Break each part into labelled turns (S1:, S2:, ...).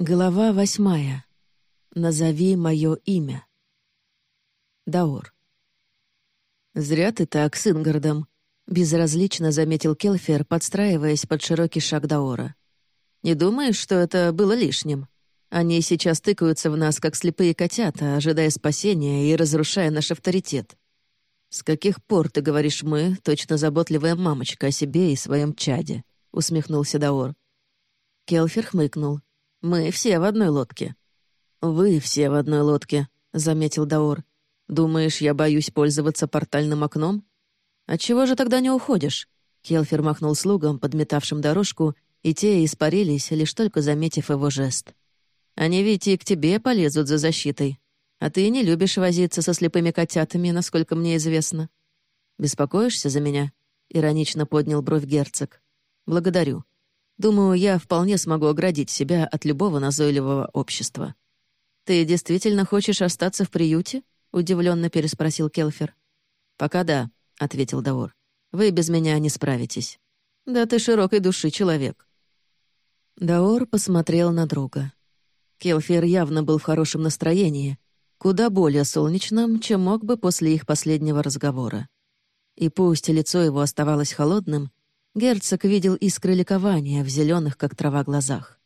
S1: Глава восьмая. Назови мое имя. Даор. «Зря ты так с Ингардом», — безразлично заметил Келфер, подстраиваясь под широкий шаг Даора. «Не думаешь, что это было лишним? Они сейчас тыкаются в нас, как слепые котята, ожидая спасения и разрушая наш авторитет. С каких пор, ты говоришь «мы», точно заботливая мамочка о себе и своем чаде?» — усмехнулся Даор. Келфер хмыкнул. Мы все в одной лодке». «Вы все в одной лодке», — заметил Даор. «Думаешь, я боюсь пользоваться портальным окном? Отчего же тогда не уходишь?» Келфер махнул слугам, подметавшим дорожку, и те испарились, лишь только заметив его жест. «Они ведь и к тебе полезут за защитой. А ты не любишь возиться со слепыми котятами, насколько мне известно. Беспокоишься за меня?» — иронично поднял бровь герцог. «Благодарю. Думаю, я вполне смогу оградить себя от любого назойливого общества. «Ты действительно хочешь остаться в приюте?» — удивленно переспросил Келфер. «Пока да», — ответил Даор. «Вы без меня не справитесь. Да ты широкой души человек». Даор посмотрел на друга. Келфер явно был в хорошем настроении, куда более солнечном, чем мог бы после их последнего разговора. И пусть лицо его оставалось холодным, Герцог видел искры ликования в зеленых, как трава, глазах.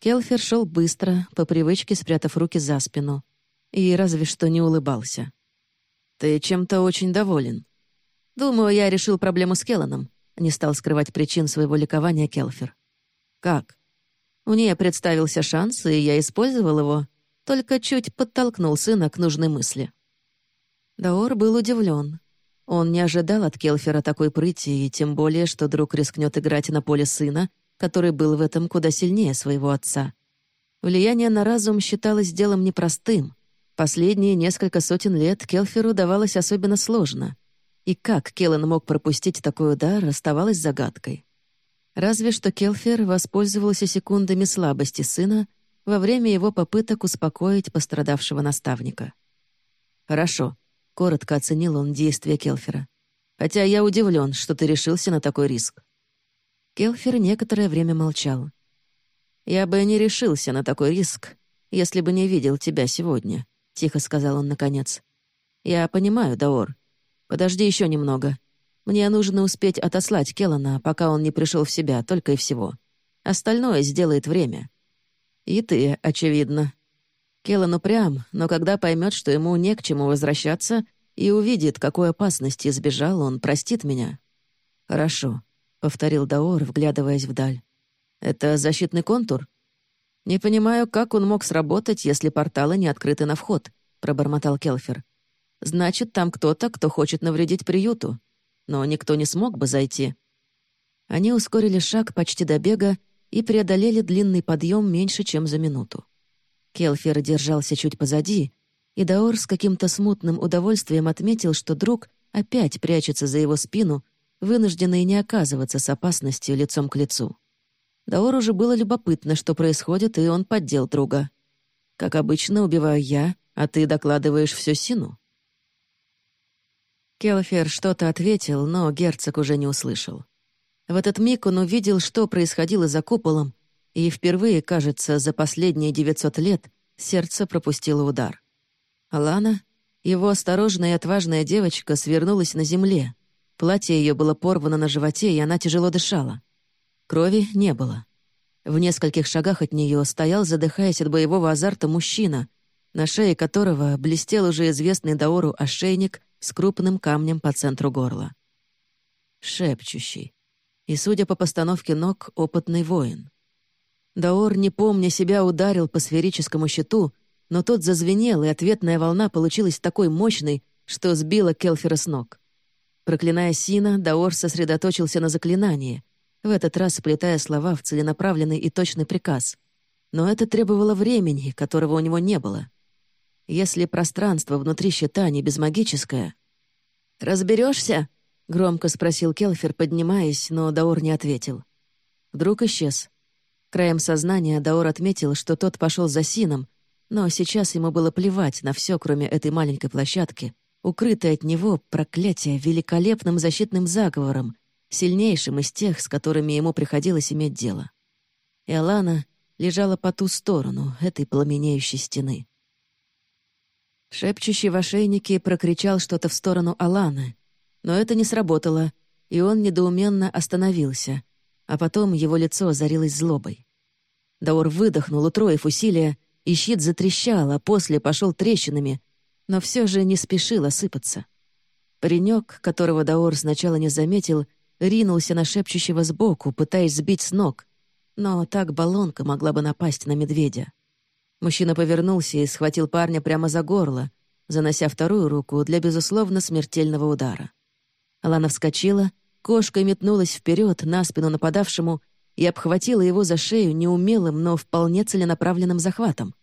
S1: Келфер шел быстро, по привычке спрятав руки за спину, и разве что не улыбался. «Ты чем-то очень доволен». «Думаю, я решил проблему с Келланом», — не стал скрывать причин своего ликования Келфер. «Как?» Мне представился шанс, и я использовал его, только чуть подтолкнул сына к нужной мысли. Даор был удивлен. Он не ожидал от Келфера такой прыти, и тем более, что друг рискнет играть на поле сына, который был в этом куда сильнее своего отца. Влияние на разум считалось делом непростым. Последние несколько сотен лет Келферу давалось особенно сложно. И как Келлен мог пропустить такой удар, оставалось загадкой. Разве что Келфер воспользовался секундами слабости сына во время его попыток успокоить пострадавшего наставника. «Хорошо», Коротко оценил он действия Келфера. «Хотя я удивлен, что ты решился на такой риск». Келфер некоторое время молчал. «Я бы не решился на такой риск, если бы не видел тебя сегодня», — тихо сказал он наконец. «Я понимаю, Даор. Подожди еще немного. Мне нужно успеть отослать Келлана, пока он не пришел в себя, только и всего. Остальное сделает время. И ты, очевидно. Келлан упрям, но когда поймет, что ему не к чему возвращаться, и увидит, какой опасности избежал, он простит меня. «Хорошо», — повторил Даор, вглядываясь вдаль. «Это защитный контур?» «Не понимаю, как он мог сработать, если порталы не открыты на вход», — пробормотал Келфер. «Значит, там кто-то, кто хочет навредить приюту. Но никто не смог бы зайти». Они ускорили шаг почти до бега и преодолели длинный подъем меньше, чем за минуту. Келфер держался чуть позади, и Даор с каким-то смутным удовольствием отметил, что друг опять прячется за его спину, вынужденный не оказываться с опасностью лицом к лицу. Даору уже было любопытно, что происходит, и он поддел друга. «Как обычно, убиваю я, а ты докладываешь всю Сину». Келфер что-то ответил, но герцог уже не услышал. В этот миг он увидел, что происходило за куполом, и впервые, кажется, за последние 900 лет сердце пропустило удар. Алана, его осторожная и отважная девочка, свернулась на земле. Платье ее было порвано на животе, и она тяжело дышала. Крови не было. В нескольких шагах от нее стоял, задыхаясь от боевого азарта, мужчина, на шее которого блестел уже известный Даору ошейник с крупным камнем по центру горла. Шепчущий. И, судя по постановке ног, опытный воин. Даор, не помня себя, ударил по сферическому щиту, но тот зазвенел, и ответная волна получилась такой мощной, что сбила Келфера с ног. Проклиная Сина, Даор сосредоточился на заклинании, в этот раз сплетая слова в целенаправленный и точный приказ. Но это требовало времени, которого у него не было. Если пространство внутри щита не безмагическое... «Разберешься?» — громко спросил Келфер, поднимаясь, но Даор не ответил. Вдруг исчез. Краем сознания Даор отметил, что тот пошел за Сином, но сейчас ему было плевать на все, кроме этой маленькой площадки, укрытой от него проклятие великолепным защитным заговором, сильнейшим из тех, с которыми ему приходилось иметь дело. И Алана, лежала по ту сторону этой пламенеющей стены. Шепчущий в ошейнике прокричал что-то в сторону Аланы, но это не сработало, и он недоуменно остановился, а потом его лицо озарилось злобой. Даор выдохнул, утроив усилия, и щит затрещал, а после пошел трещинами, но все же не спешил осыпаться. Паренек, которого Даор сначала не заметил, ринулся на шепчущего сбоку, пытаясь сбить с ног, но так баллонка могла бы напасть на медведя. Мужчина повернулся и схватил парня прямо за горло, занося вторую руку для, безусловно, смертельного удара. Алана вскочила, кошкой метнулась вперед на спину нападавшему и обхватила его за шею неумелым, но вполне целенаправленным захватом.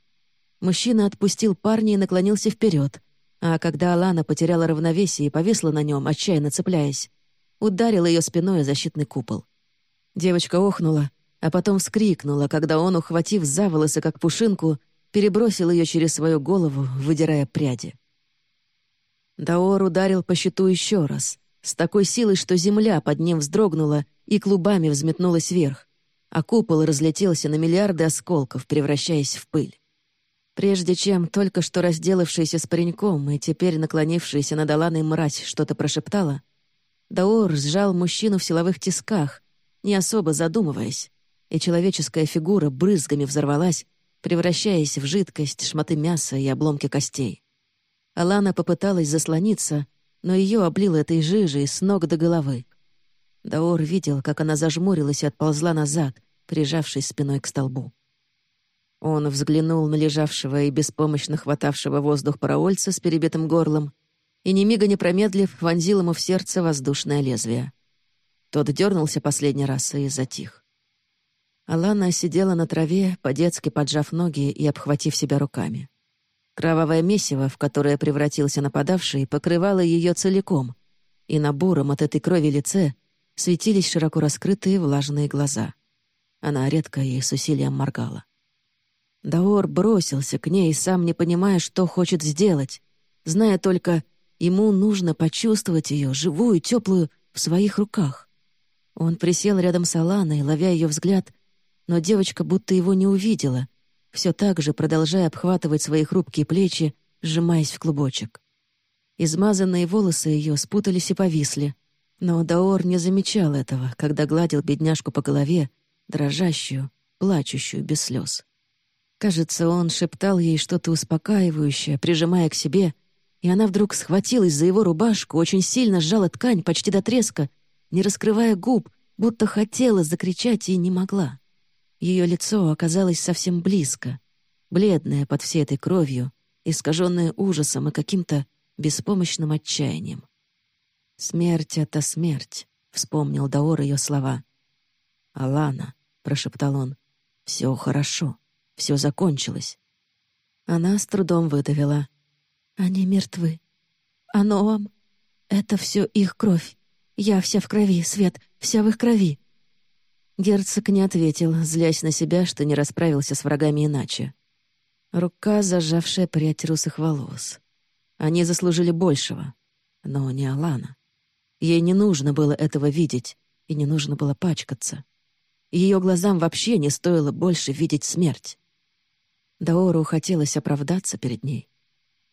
S1: Мужчина отпустил парня и наклонился вперед, а когда Алана потеряла равновесие и повисла на нем, отчаянно цепляясь, ударил ее спиной о защитный купол. Девочка охнула, а потом вскрикнула, когда он, ухватив за волосы, как пушинку, перебросил ее через свою голову, выдирая пряди. Даор ударил по щиту еще раз, с такой силой, что земля под ним вздрогнула и клубами взметнулась вверх, а купол разлетелся на миллиарды осколков, превращаясь в пыль. Прежде чем только что разделавшаяся с пареньком и теперь наклонившаяся над Аланой мразь что-то прошептала, Даор сжал мужчину в силовых тисках, не особо задумываясь, и человеческая фигура брызгами взорвалась, превращаясь в жидкость, шматы мяса и обломки костей. Алана попыталась заслониться, но ее облило этой жижей с ног до головы. Даор видел, как она зажмурилась и отползла назад, прижавшись спиной к столбу. Он взглянул на лежавшего и беспомощно хватавшего воздух параольца с перебитым горлом и, ни мига не промедлив, вонзил ему в сердце воздушное лезвие. Тот дернулся последний раз и затих. Алана сидела на траве, по-детски поджав ноги и обхватив себя руками. Кровавое месиво, в которое превратился нападавший, покрывало ее целиком, и на буром от этой крови лице светились широко раскрытые влажные глаза. Она редко и с усилием моргала. Даор бросился к ней, сам не понимая, что хочет сделать, зная только, ему нужно почувствовать ее, живую, теплую, в своих руках. Он присел рядом с Аланой, ловя ее взгляд, но девочка будто его не увидела, все так же продолжая обхватывать свои хрупкие плечи, сжимаясь в клубочек. Измазанные волосы ее спутались и повисли, но Даор не замечал этого, когда гладил бедняжку по голове, дрожащую, плачущую без слез. Кажется, он шептал ей что-то успокаивающее, прижимая к себе, и она вдруг схватилась за его рубашку, очень сильно сжала ткань почти до треска, не раскрывая губ, будто хотела закричать и не могла. Ее лицо оказалось совсем близко, бледное под всей этой кровью, искаженное ужасом и каким-то беспомощным отчаянием. «Смерть — это смерть», — вспомнил Даор ее слова. «Алана», — прошептал он, — «все хорошо, все закончилось». Она с трудом выдавила. «Они мертвы. А Ноам — это все их кровь. Я вся в крови, Свет, вся в их крови. Герцог не ответил, злясь на себя, что не расправился с врагами иначе. Рука, зажавшая прядь русых волос. Они заслужили большего, но не Алана. Ей не нужно было этого видеть, и не нужно было пачкаться. Ее глазам вообще не стоило больше видеть смерть. Даору хотелось оправдаться перед ней.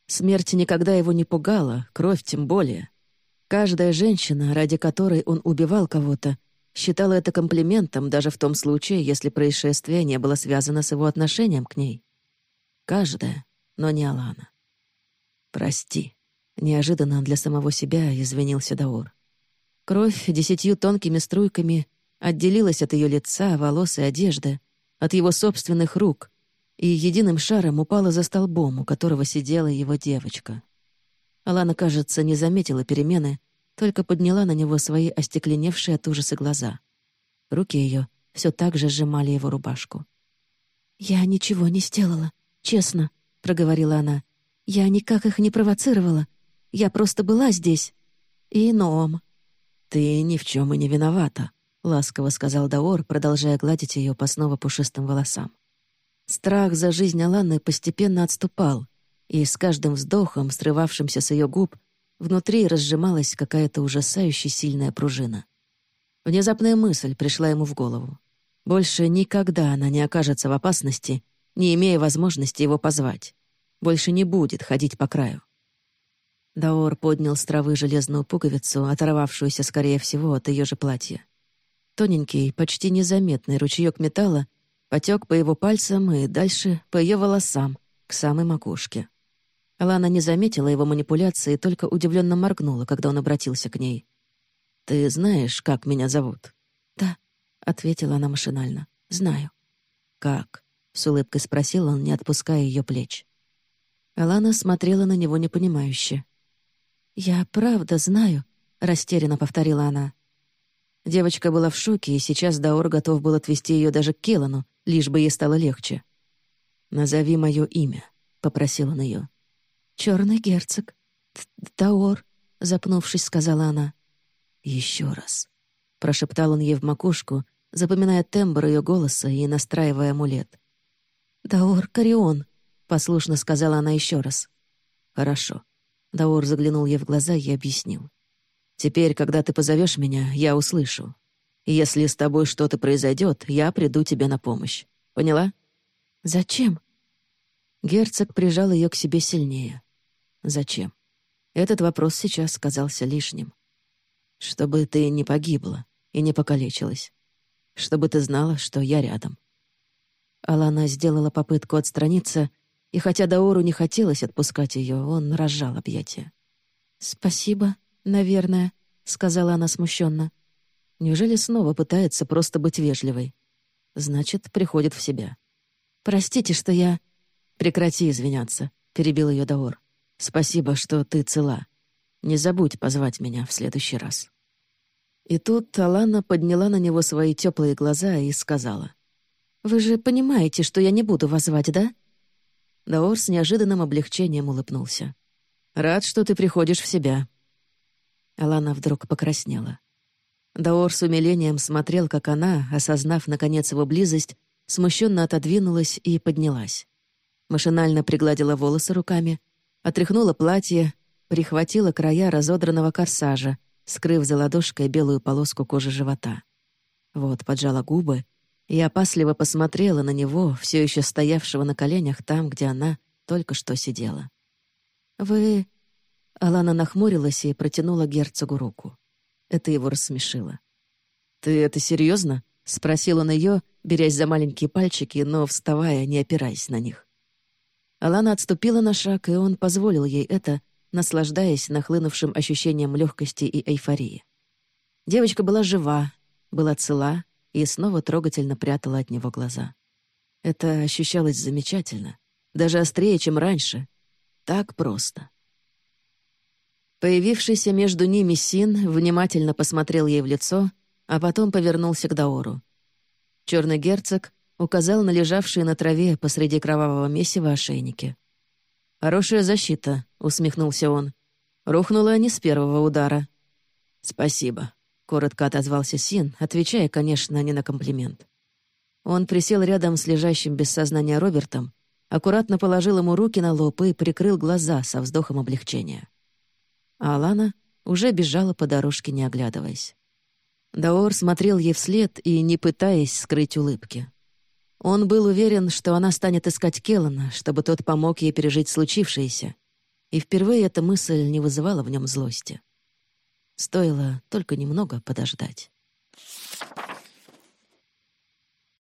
S1: Смерть никогда его не пугала, кровь тем более. Каждая женщина, ради которой он убивал кого-то, Считала это комплиментом даже в том случае, если происшествие не было связано с его отношением к ней. Каждая, но не Алана. «Прости», — неожиданно для самого себя извинился Даор. Кровь десятью тонкими струйками отделилась от ее лица, волос и одежды, от его собственных рук, и единым шаром упала за столбом, у которого сидела его девочка. Алана, кажется, не заметила перемены, только подняла на него свои остекленевшие от ужаса глаза. Руки ее все так же сжимали его рубашку. «Я ничего не сделала, честно», — проговорила она. «Я никак их не провоцировала. Я просто была здесь. И Ноам». «Ты ни в чем и не виновата», — ласково сказал Даор, продолжая гладить ее по снова пушистым волосам. Страх за жизнь Аланы постепенно отступал, и с каждым вздохом, срывавшимся с ее губ, Внутри разжималась какая-то ужасающе сильная пружина. Внезапная мысль пришла ему в голову. Больше никогда она не окажется в опасности, не имея возможности его позвать. Больше не будет ходить по краю. Даор поднял с травы железную пуговицу, оторвавшуюся, скорее всего, от ее же платья. Тоненький, почти незаметный ручеек металла потек по его пальцам и дальше по ее волосам, к самой макушке. Алана не заметила его манипуляции и только удивленно моргнула, когда он обратился к ней. «Ты знаешь, как меня зовут?»
S2: «Да», — ответила она машинально. «Знаю».
S1: «Как?» — с улыбкой спросил он, не отпуская ее плеч. Алана смотрела на него непонимающе.
S2: «Я правда знаю», — растерянно повторила она.
S1: Девочка была в шоке, и сейчас Даор готов был отвести ее даже к Келану, лишь бы ей стало легче. «Назови мое имя», — попросил он ее.
S2: Черный герцог. Даор», — запнувшись, сказала она.
S1: Еще раз», — прошептал он ей в макушку, запоминая тембр ее голоса и настраивая амулет.
S2: «Даор Карион», —
S1: послушно сказала она еще раз. «Хорошо». Даор заглянул ей в глаза и объяснил. «Теперь, когда ты позовешь меня, я услышу. Если с тобой что-то произойдет, я приду тебе на помощь. Поняла?»
S2: «Зачем?»
S1: Герцог прижал ее к себе сильнее. «Зачем?» Этот вопрос сейчас казался лишним. «Чтобы ты не погибла и не покалечилась. Чтобы ты знала, что я рядом». Алана сделала попытку отстраниться, и хотя Даору не хотелось отпускать ее, он разжал объятия.
S2: «Спасибо, наверное», — сказала она смущенно.
S1: Неужели снова пытается просто быть вежливой? Значит, приходит в себя.
S2: «Простите, что я...»
S1: «Прекрати извиняться», — перебил ее Даор. «Спасибо, что ты цела. Не забудь позвать меня в следующий раз». И тут Алана подняла на него свои теплые глаза и сказала.
S2: «Вы же понимаете, что я не буду вас звать, да?»
S1: Даор с неожиданным облегчением улыбнулся. «Рад, что ты приходишь в себя». Алана вдруг покраснела. Даор с умилением смотрел, как она, осознав, наконец, его близость, смущенно отодвинулась и поднялась. Машинально пригладила волосы руками, отряхнула платье, прихватила края разодранного корсажа, скрыв за ладошкой белую полоску кожи живота. Вот, поджала губы и опасливо посмотрела на него, все еще стоявшего на коленях там, где она только что сидела. «Вы...» Алана нахмурилась и протянула герцогу руку. Это его рассмешило. «Ты это серьезно? спросил он ее, берясь за маленькие пальчики, но вставая, не опираясь на них. Алана отступила на шаг, и он позволил ей это, наслаждаясь нахлынувшим ощущением легкости и эйфории. Девочка была жива, была цела и снова трогательно прятала от него глаза. Это ощущалось замечательно, даже острее, чем раньше. Так просто. Появившийся между ними Син внимательно посмотрел ей в лицо, а потом повернулся к Даору. Черный герцог указал на лежавшие на траве посреди кровавого месива ошейники. «Хорошая защита», — усмехнулся он. «Рухнула не с первого удара». «Спасибо», — коротко отозвался Син, отвечая, конечно, не на комплимент. Он присел рядом с лежащим без сознания Робертом, аккуратно положил ему руки на лоб и прикрыл глаза со вздохом облегчения. А Алана уже бежала по дорожке, не оглядываясь. Даор смотрел ей вслед и не пытаясь скрыть улыбки. Он был уверен, что она станет искать Келлана, чтобы тот помог ей пережить случившееся, и впервые эта мысль не вызывала в нем злости. Стоило только немного подождать.